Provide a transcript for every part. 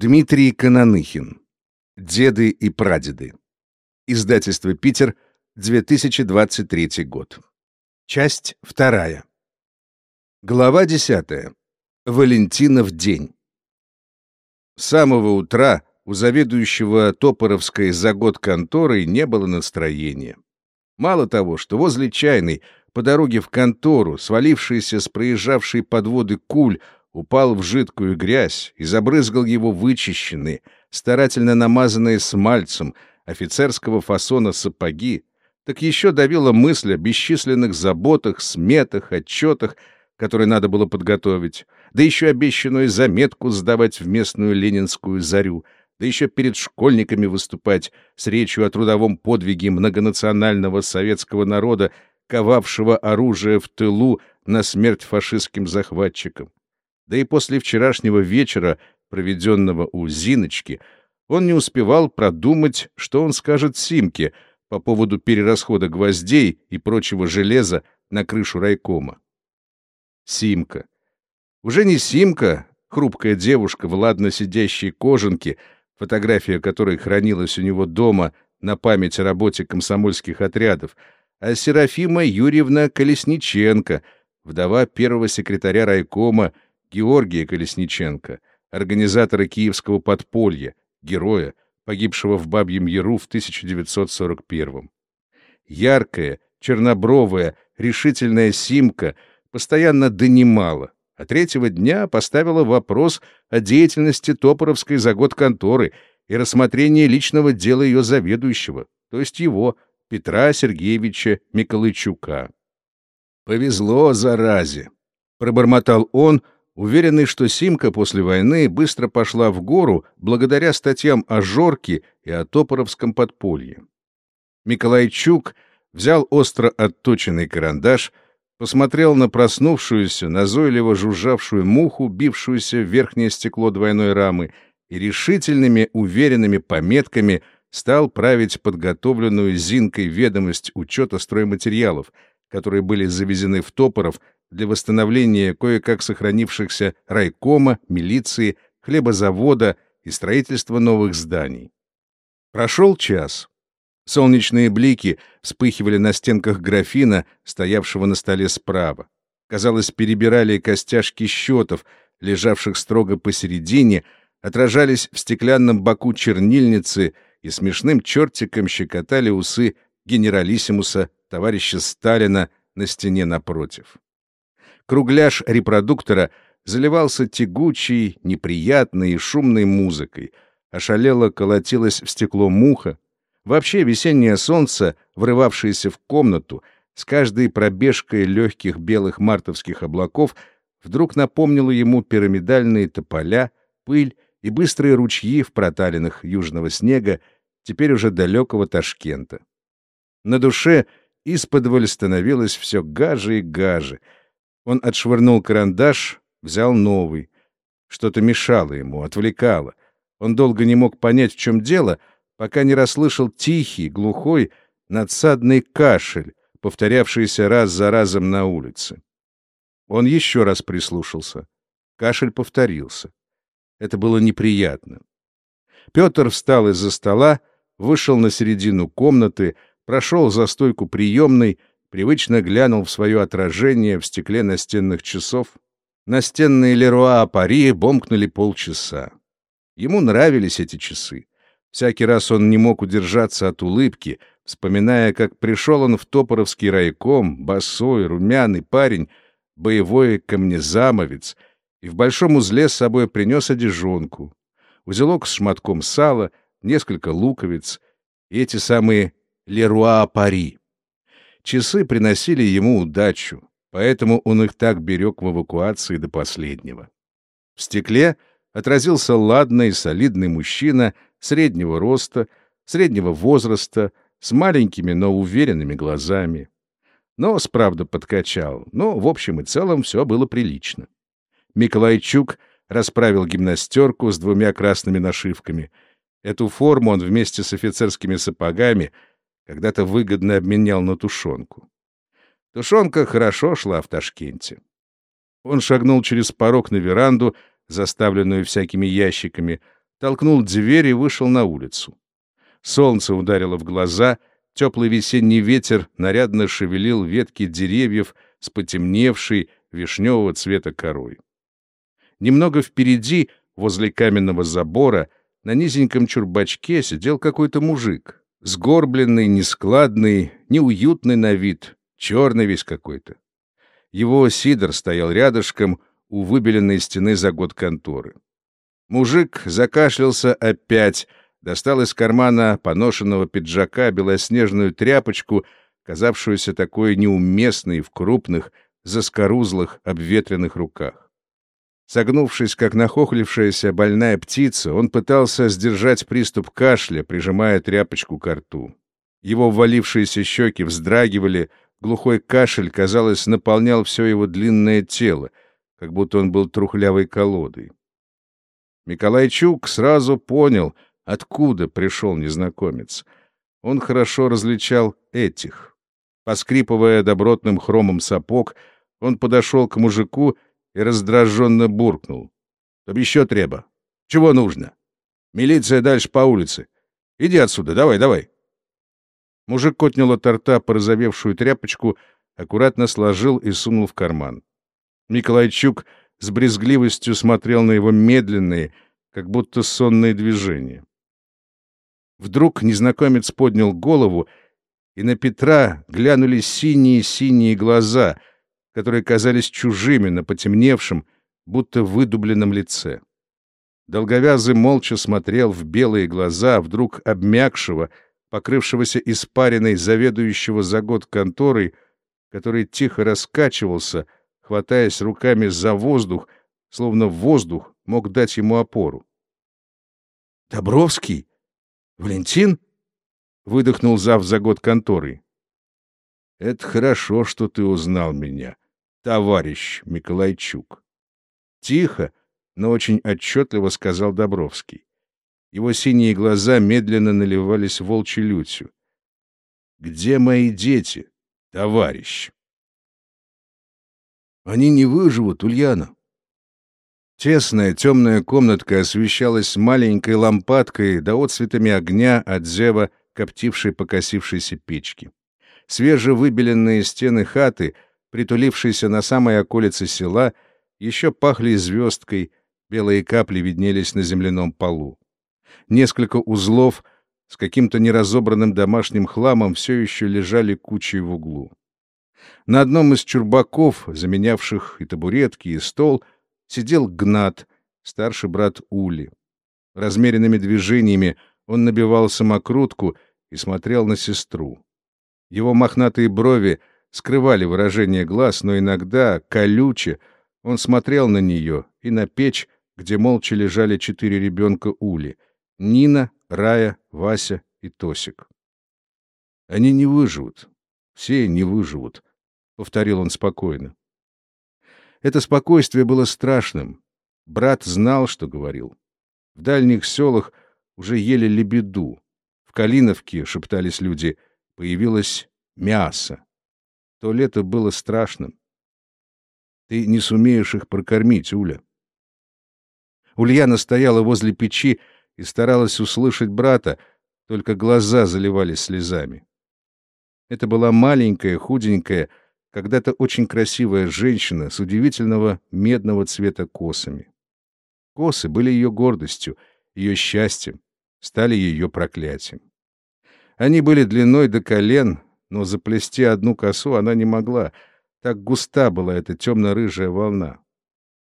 Дмитрий Кононыхин. Деды и прадеды. Издательство «Питер», 2023 год. Часть вторая. Глава десятая. Валентинов день. С самого утра у заведующего Топоровской за год конторой не было настроения. Мало того, что возле чайной, по дороге в контору, свалившийся с проезжавшей подводы куль, упал в жидкую грязь и забрызгал его вычищенные, старательно намазанные смальцем, офицерского фасона сапоги, так еще давила мысль о бесчисленных заботах, сметах, отчетах, которые надо было подготовить, да еще обещанную заметку сдавать в местную ленинскую зарю, да еще перед школьниками выступать с речью о трудовом подвиге многонационального советского народа, ковавшего оружие в тылу на смерть фашистским захватчикам. Да и после вчерашнего вечера, проведенного у Зиночки, он не успевал продумать, что он скажет Симке по поводу перерасхода гвоздей и прочего железа на крышу райкома. Симка. Уже не Симка, хрупкая девушка в ладно сидящей кожанке, фотография которой хранилась у него дома на память о работе комсомольских отрядов, а Серафима Юрьевна Колесниченко, вдова первого секретаря райкома Георгия Колесниченко, организатора киевского подполья, героя, погибшего в Бабьем Яру в 1941 Яркая, чернобровая, решительная Симка постоянно донимала, а третьего дня поставила вопрос о деятельности Топоровской за год конторы и рассмотрении личного дела ее заведующего, то есть его, Петра Сергеевича Миколайчука. «Повезло, заразе!» — пробормотал он, — уверенный, что Симка после войны быстро пошла в гору благодаря статьям о Жорке и о Топоровском подполье. Миколайчук взял остро отточенный карандаш, посмотрел на проснувшуюся, назойливо жужжавшую муху, бившуюся в верхнее стекло двойной рамы, и решительными, уверенными пометками стал править подготовленную Зинкой ведомость учета стройматериалов, которые были завезены в Топоров для восстановления кое-как сохранившихся райкома, милиции, хлебозавода и строительства новых зданий. Прошел час. Солнечные блики вспыхивали на стенках графина, стоявшего на столе справа. Казалось, перебирали костяшки счетов, лежавших строго посередине, отражались в стеклянном боку чернильницы и смешным чертиком щекотали усы генералиссимуса товарища Сталина на стене напротив. Кругляш репродуктора заливался тягучей, неприятной и шумной музыкой. Ошалело колотилось в стекло муха. Вообще весеннее солнце, врывавшееся в комнату, с каждой пробежкой легких белых мартовских облаков, вдруг напомнило ему пирамидальные тополя, пыль и быстрые ручьи в проталинах южного снега, теперь уже далекого Ташкента. На душе исподволь становилось все гаже и гаже — он отшвырнул карандаш, взял новый. Что-то мешало ему, отвлекало. Он долго не мог понять, в чем дело, пока не расслышал тихий, глухой, надсадный кашель, повторявшийся раз за разом на улице. Он еще раз прислушался. Кашель повторился. Это было неприятно. Петр встал из-за стола, вышел на середину комнаты, прошел за стойку приемной, привычно глянул в свое отражение в стекле настенных часов. Настенные Леруа Пари бомкнули полчаса. Ему нравились эти часы. Всякий раз он не мог удержаться от улыбки, вспоминая, как пришел он в Топоровский райком, босой, румяный парень, боевой камнезамовец, и в большом узле с собой принес одежонку, узелок с шматком сала, несколько луковиц и эти самые Леруа Пари. Часы приносили ему удачу, поэтому он их так берег в эвакуации до последнего. В стекле отразился ладный, солидный мужчина среднего роста, среднего возраста, с маленькими, но уверенными глазами. Нос, правда, подкачал, но в общем и целом все было прилично. Миколайчук расправил гимнастерку с двумя красными нашивками. Эту форму он вместе с офицерскими сапогами — когда-то выгодно обменял на тушенку. Тушенка хорошо шла в Ташкенте. Он шагнул через порог на веранду, заставленную всякими ящиками, толкнул дверь и вышел на улицу. Солнце ударило в глаза, теплый весенний ветер нарядно шевелил ветки деревьев с потемневшей вишневого цвета корой. Немного впереди, возле каменного забора, на низеньком чурбачке сидел какой-то мужик, сгорбленный, нескладный, неуютный на вид, черный весь какой-то. Его Сидор стоял рядышком у выбеленной стены за год конторы. Мужик закашлялся опять, достал из кармана поношенного пиджака белоснежную тряпочку, казавшуюся такой неуместной в крупных, заскорузлых, обветренных руках. Согнувшись, как нахохлившаяся больная птица, он пытался сдержать приступ кашля, прижимая тряпочку к рту. Его ввалившиеся щеки вздрагивали, глухой кашель, казалось, наполнял все его длинное тело, как будто он был трухлявой колодой. Миколайчук сразу понял, откуда пришел незнакомец. Он хорошо различал этих. Поскрипывая добротным хромом сапог, он подошел к мужику и раздраженно буркнул. — Чтоб еще треба. Чего нужно? Милиция дальше по улице. Иди отсюда, давай, давай. Мужик отнял от рта порозовевшую тряпочку, аккуратно сложил и сунул в карман. Миколайчук с брезгливостью смотрел на его медленные, как будто сонные движения. Вдруг незнакомец поднял голову, и на Петра глянули синие-синие глаза, которые казались чужими на потемневшем, будто выдубленном лице. Долговязый молча смотрел в белые глаза вдруг обмякшего, покрывшегося испариной заведующего за год конторой, который тихо раскачивался, хватаясь руками за воздух, словно воздух мог дать ему опору. «Добровский? Валентин?» — выдохнул зав за год конторы. «Это хорошо, что ты узнал меня», товарищ Миколайчук. Тихо, но очень отчетливо сказал Добровский. Его синие глаза медленно наливались волчьей лютью. «Где мои дети, товарищ?» «Они не выживут, Ульяна». Тесная темная комнатка освещалась маленькой лампадкой да отцветами огня от зева коптившей покосившейся печки. Свежевыбеленные стены хаты — притулившиеся на самой околице села, еще пахли звездкой, белые капли виднелись на земляном полу. Несколько узлов с каким-то неразобранным домашним хламом все еще лежали кучей в углу. На одном из чурбаков, заменявших и табуретки, и стол, сидел Гнат, старший брат Ули. Размеренными движениями он набивал самокрутку и смотрел на сестру. Его мохнатые брови скрывали выражение глаз, но иногда, колюче, он смотрел на нее и на печь, где молча лежали четыре ребенка Ули — Нина, Рая, Вася и Тосик. «Они не выживут. Все не выживут», — повторил он спокойно. Это спокойствие было страшным. Брат знал, что говорил. В дальних селах уже ели лебеду. В Калиновке, шептались люди, появилось мясо. То лето было страшным. Ты не сумеешь их прокормить, Уля. Ульяна стояла возле печи и старалась услышать брата, только глаза заливались слезами. Это была маленькая, худенькая, когда-то очень красивая женщина с удивительного медного цвета косами. Косы были ее гордостью, ее счастьем, стали ее проклятием. Они были длиной до колен, но заплести одну косу она не могла, так густа была эта темно-рыжая волна.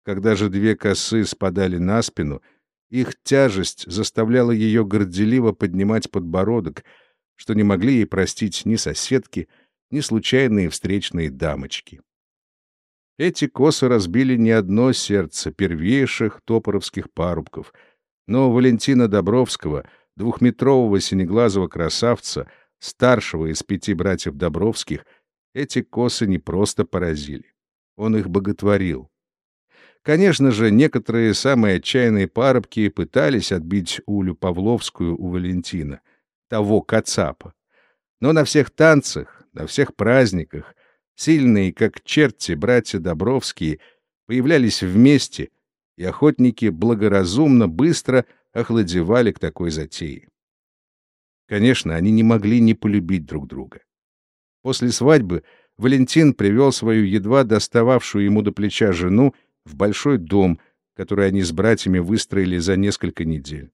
Когда же две косы спадали на спину, их тяжесть заставляла ее горделиво поднимать подбородок, что не могли ей простить ни соседки, ни случайные встречные дамочки. Эти косы разбили не одно сердце первейших топоровских парубков, но Валентина Добровского, двухметрового синеглазого красавца, старшего из пяти братьев Добровских, эти косы не просто поразили. Он их боготворил. Конечно же, некоторые самые отчаянные парубки пытались отбить Улю Павловскую у Валентина, того Кацапа. Но на всех танцах, на всех праздниках, сильные, как черти, братья Добровские появлялись вместе и охотники благоразумно быстро охладевали к такой затее. Конечно, они не могли не полюбить друг друга. После свадьбы Валентин привел свою едва достававшую ему до плеча жену в большой дом, который они с братьями выстроили за несколько недель.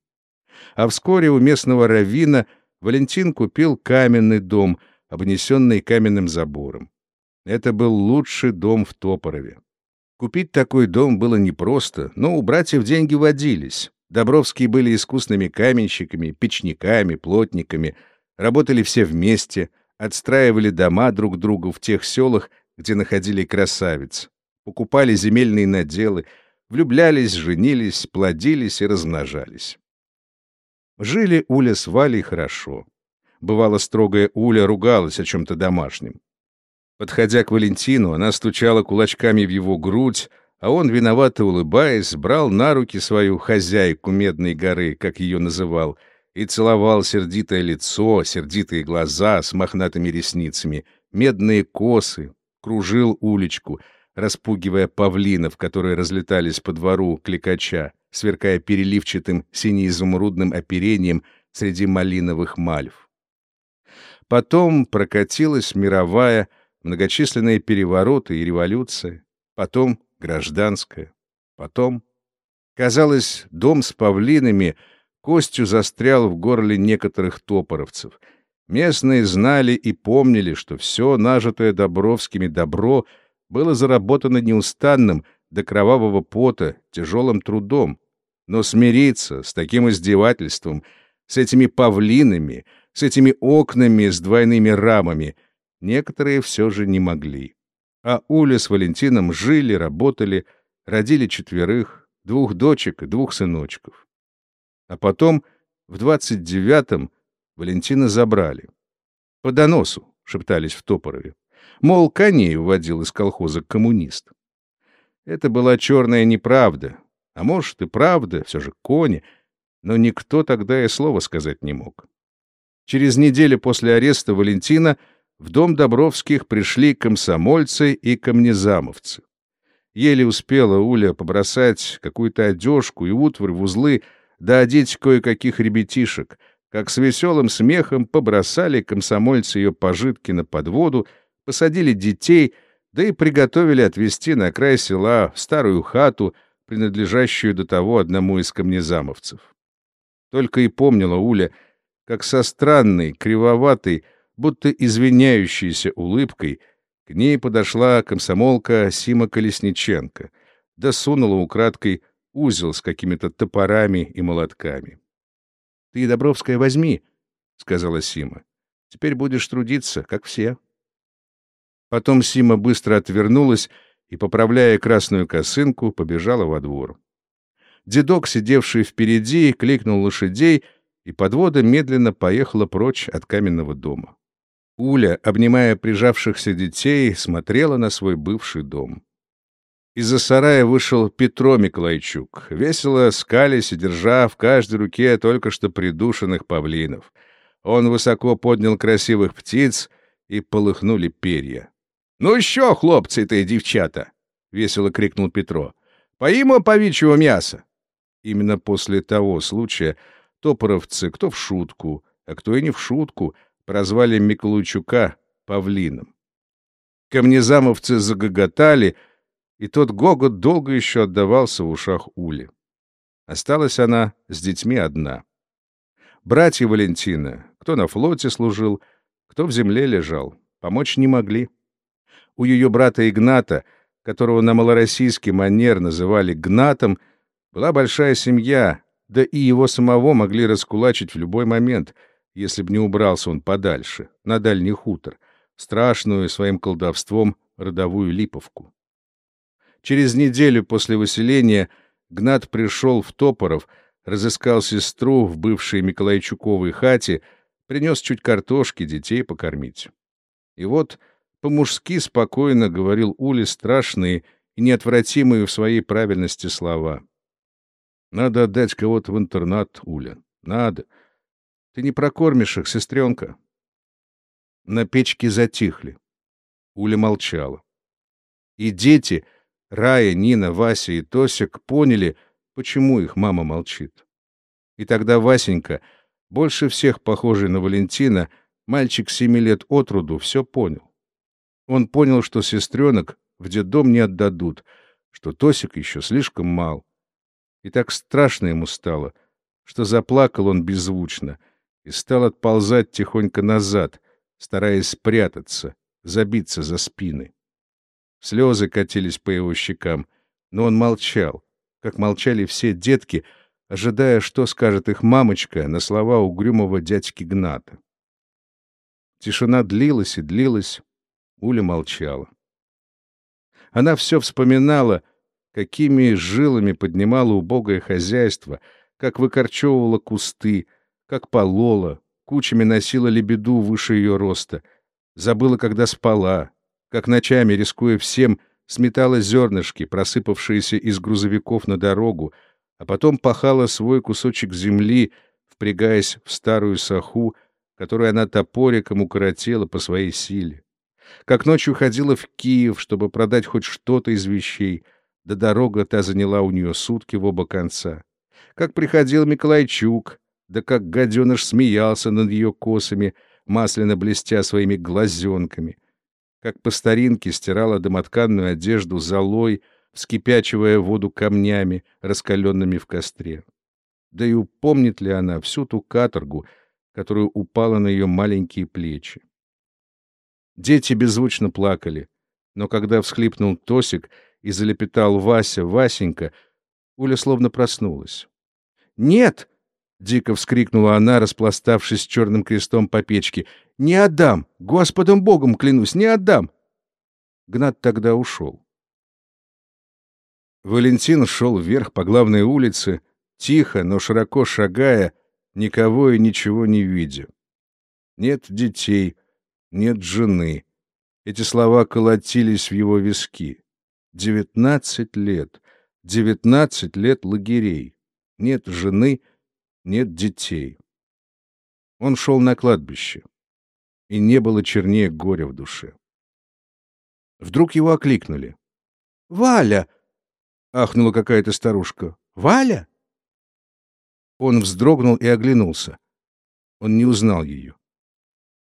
А вскоре у местного раввина Валентин купил каменный дом, обнесенный каменным забором. Это был лучший дом в Топорове. Купить такой дом было непросто, но у братьев деньги водились. Добровские были искусными каменщиками, печниками, плотниками, работали все вместе, отстраивали дома друг другу в тех селах, где находили красавиц, покупали земельные наделы, влюблялись, женились, плодились и размножались. Жили Уля с Валей хорошо. Бывало, строгая Уля ругалась о чем-то домашнем. Подходя к Валентину, она стучала кулачками в его грудь, а он, виновато улыбаясь, брал на руки свою хозяйку Медной горы, как ее называл, и целовал сердитое лицо, сердитые глаза с мохнатыми ресницами, медные косы, кружил уличку, распугивая павлинов, которые разлетались по двору кликача, сверкая переливчатым сине-изумрудным оперением среди малиновых мальв. Потом прокатилась мировая, многочисленные перевороты и революции, потом гражданская, потом... Казалось, дом с павлинами костью застрял в горле некоторых топоровцев. Местные знали и помнили, что все нажитое Добровскими добро было заработано неустанным, до кровавого пота, тяжелым трудом. Но смириться с таким издевательством, с этими павлинами, с этими окнами с двойными рамами — некоторые все же не могли. А Уля с Валентином жили, работали, родили четверых, двух дочек и двух сыночков. А потом, в двадцать девятом, Валентина забрали. «По доносу», — шептались в Топорове. Мол, коней уводил из колхоза коммунист. Это была черная неправда, а может и правда, все же кони, но никто тогда и слова сказать не мог. Через неделю после ареста Валентина — в дом Добровских пришли комсомольцы и камнезамовцы. Еле успела Уля побросать какую-то одежку и утварь в узлы, да одеть кое-каких ребятишек, как с веселым смехом побросали комсомольцы ее пожитки на подводу, посадили детей, да и приготовили отвезти на край села старую хату, принадлежащую до того одному из камнезамовцев. Только и помнила Уля, как со странной, кривоватой, будто извиняющейся улыбкой, к ней подошла комсомолка Сима Колесниченко, да сунула украдкой узел с какими-то топорами и молотками. — Ты, Добровская, возьми, — сказала Сима. — Теперь будешь трудиться, как все. Потом Сима быстро отвернулась и, поправляя красную косынку, побежала во двор. Дедок, сидевший впереди, кликнул лошадей, и подвода медленно поехала прочь от каменного дома. Уля, обнимая прижавшихся детей, смотрела на свой бывший дом. Из-за сарая вышел Петро Миколайчук, весело скалясь и держа в каждой руке только что придушенных павлинов. Он высоко поднял красивых птиц, и полыхнули перья. — Ну еще, хлопцы-то и девчата! — весело крикнул Петро. — Поимо повичьего мяса! Именно после того случая топоровцы, кто в шутку, а кто и не в шутку, прозвали Миколайчука павлином. Камнезамовцы загоготали, и тот гогот долго еще отдавался в ушах Ули. Осталась она с детьми одна. Братья Валентина, кто на флоте служил, кто в земле лежал, помочь не могли. У ее брата Игната, которого на малороссийский манер называли Гнатом, была большая семья, да и его самого могли раскулачить в любой момент — если б не убрался он подальше, на дальний хутор, страшную своим колдовством родовую липовку. Через неделю после выселения Гнат пришел в Топоров, разыскал сестру в бывшей Миколайчуковой хате, принес чуть картошки детей покормить. И вот по-мужски спокойно говорил Уле страшные и неотвратимые в своей правильности слова. «Надо отдать кого-то в интернат, Уля. Надо. Ты не прокормишь их, сестренка. На печке затихли. Уля молчала. И дети, Рая, Нина, Вася и Тосик поняли, почему их мама молчит. И тогда Васенька, больше всех похожий на Валентина, мальчик семи лет от роду, все понял. Он понял, что сестренок в детдом не отдадут, что Тосик еще слишком мал. И так страшно ему стало, что заплакал он беззвучно и стал отползать тихонько назад, стараясь спрятаться, забиться за спины. Слезы катились по его щекам, но он молчал, как молчали все детки, ожидая, что скажет их мамочка на слова угрюмого дядьки Гната. Тишина длилась и длилась, Уля молчала. Она все вспоминала, какими жилами поднимала убогое хозяйство, как выкорчевывала кусты, как полола, кучами носила лебеду выше ее роста, забыла, когда спала, как ночами, рискуя всем, сметала зернышки, просыпавшиеся из грузовиков на дорогу, а потом пахала свой кусочек земли, впрягаясь в старую саху, которую она топориком укоротила по своей силе. Как ночью ходила в Киев, чтобы продать хоть что-то из вещей, да дорога та заняла у нее сутки в оба конца. Как приходил Миколайчук, да как гаденыш смеялся над ее косами, масляно блестя своими глазенками как по старинке стирала домотканную одежду золой, вскипячивая воду камнями, раскаленными в костре. Да и упомнит ли она всю ту каторгу, которую упала на ее маленькие плечи? Дети беззвучно плакали, но когда всхлипнул Тосик и залепетал Вася, Васенька, Уля словно проснулась. «Нет!» — дико вскрикнула она, распластавшись черным крестом по печке. Не отдам! Господом Богом клянусь, не отдам!» Гнат тогда ушел. Валентин шел вверх по главной улице, тихо, но широко шагая, никого и ничего не видя. Нет детей, нет жены. Эти слова колотились в его виски. Девятнадцать лет, девятнадцать лет лагерей. Нет жены, нет детей. Он шел на кладбище и не было чернее горя в душе. Вдруг его окликнули. «Валя!» — ахнула какая-то старушка. «Валя?» Он вздрогнул и оглянулся. Он не узнал ее.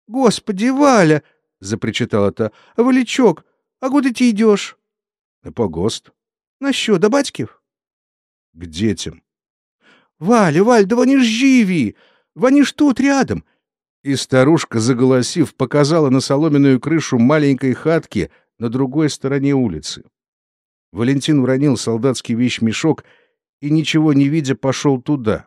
«Господи, Валя!» — запричитала та. «А Валичок, а куда ты идешь?» «На погост». «На що, до батьків?» «К детям». «Валя, Валь, да они ж живи! Они ж тут, рядом! И старушка, заголосив, показала на соломенную крышу маленькой хатки на другой стороне улицы. Валентин уронил солдатский вещмешок и, ничего не видя, пошел туда.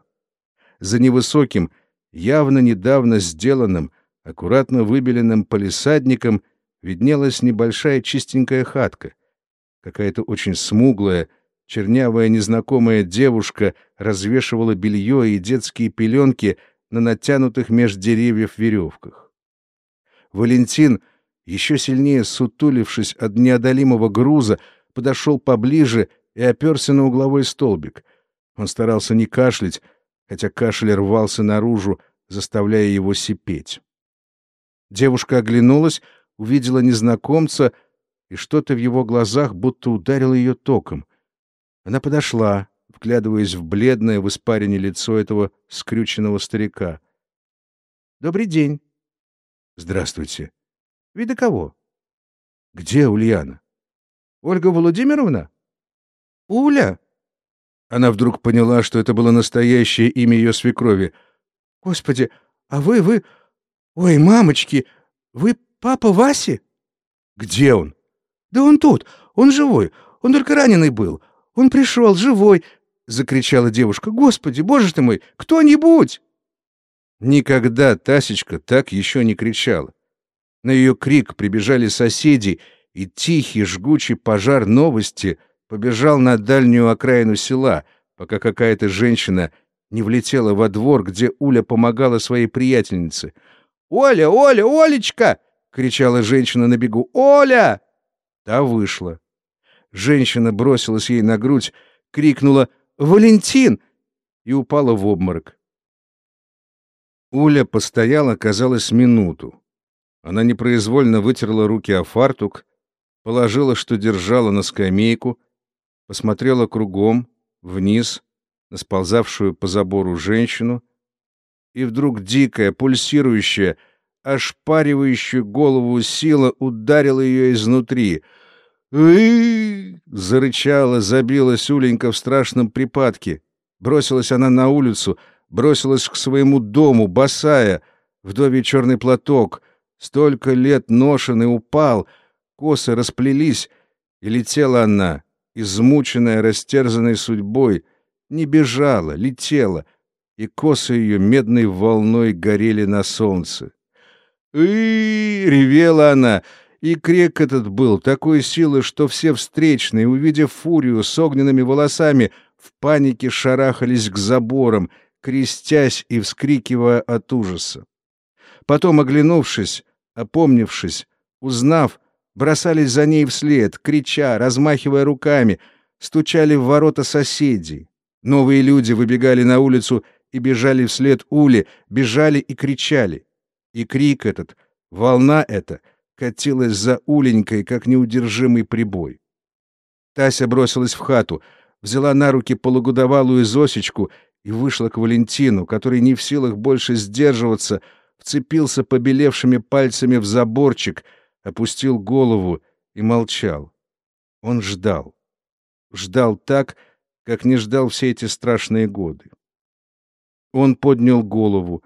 За невысоким, явно недавно сделанным, аккуратно выбеленным палисадником виднелась небольшая чистенькая хатка. Какая-то очень смуглая, чернявая незнакомая девушка развешивала белье и детские пеленки — на натянутых меж деревьев веревках. Валентин, еще сильнее сутулившись от неодолимого груза, подошел поближе и оперся на угловой столбик. Он старался не кашлять, хотя кашель рвался наружу, заставляя его сипеть. Девушка оглянулась, увидела незнакомца, и что-то в его глазах будто ударило ее током. Она подошла, вглядываясь в бледное в испарине лицо этого скрюченного старика. «Добрый день». «Здравствуйте». «Вида кого?» «Где Ульяна?» «Ольга Владимировна?» «Уля?» Она вдруг поняла, что это было настоящее имя ее свекрови. «Господи, а вы, вы... Ой, мамочки, вы папа Васи?» «Где он?» «Да он тут, он живой, он только раненый был. Он пришел, живой, — закричала девушка. «Господи, боже ты мой, кто-нибудь!» Никогда Тасечка так еще не кричала. На ее крик прибежали соседи, и тихий жгучий пожар новости побежал на дальнюю окраину села, пока какая-то женщина не влетела во двор, где Уля помогала своей приятельнице. «Оля, Оля, Олечка!» — кричала женщина на бегу. «Оля!» Та вышла. Женщина бросилась ей на грудь, крикнула Валентин!» и упала в обморок. Уля постояла, казалось, минуту. Она непроизвольно вытерла руки о фартук, положила, что держала на скамейку, посмотрела кругом, вниз, на сползавшую по забору женщину, и вдруг дикая, пульсирующая, ошпаривающая голову сила ударила ее изнутри. «Ы-ы-ы!» зарычала, забилась Уленька в страшном припадке. Бросилась она на улицу, бросилась к своему дому, босая, вдовий черный платок, столько лет ношенный упал, косы расплелись, и летела она, измученная, растерзанной судьбой, не бежала, летела, и косы ее медной волной горели на солнце. и ревела она, и крик этот был такой силы, что все встречные, увидев фурию с огненными волосами, в панике шарахались к заборам, крестясь и вскрикивая от ужаса. Потом, оглянувшись, опомнившись, узнав, бросались за ней вслед, крича, размахивая руками, стучали в ворота соседей. Новые люди выбегали на улицу и бежали вслед Уле, бежали и кричали. И крик этот, волна эта, катилась за Уленькой, как неудержимый прибой. Тася бросилась в хату, взяла на руки полугодовалую Зосечку и вышла к Валентину, который не в силах больше сдерживаться, вцепился побелевшими пальцами в заборчик — опустил голову и молчал. Он ждал. Ждал так, как не ждал все эти страшные годы. Он поднял голову.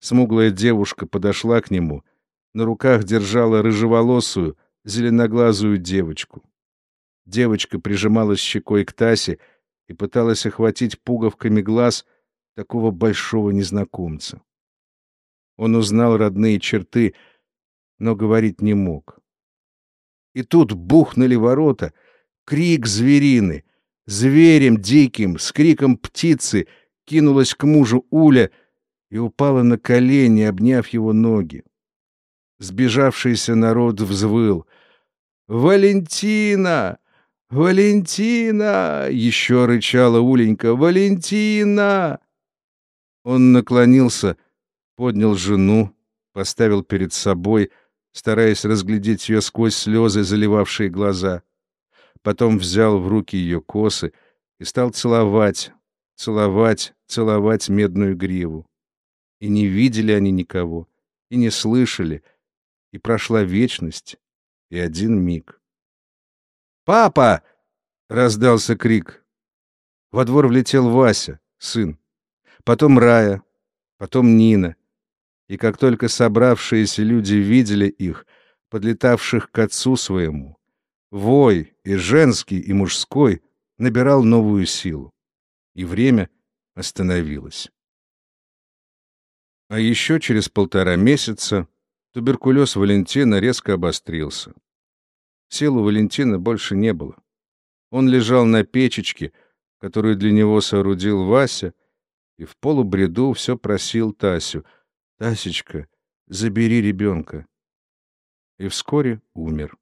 Смуглая девушка подошла к нему, на руках держала рыжеволосую, зеленоглазую девочку. Девочка прижималась щекой к Тасе и пыталась охватить пуговками глаз такого большого незнакомца. Он узнал родные черты — но говорить не мог. И тут бухнули ворота, крик зверины, зверем диким, с криком птицы кинулась к мужу Уля и упала на колени, обняв его ноги. Сбежавшийся народ взвыл. «Валентина! Валентина!» — еще рычала Уленька. «Валентина!» Он наклонился, поднял жену, поставил перед собой — стараясь разглядеть ее сквозь слезы, заливавшие глаза. Потом взял в руки ее косы и стал целовать, целовать, целовать медную гриву. И не видели они никого, и не слышали, и прошла вечность, и один миг. «Папа!» — раздался крик. Во двор влетел Вася, сын, потом Рая, потом Нина и как только собравшиеся люди видели их, подлетавших к отцу своему, вой и женский, и мужской набирал новую силу, и время остановилось. А еще через полтора месяца туберкулез Валентина резко обострился. Сил у Валентина больше не было. Он лежал на печечке, которую для него соорудил Вася, и в полубреду все просил Тасю — Тасечка, забери ребенка. И вскоре умер.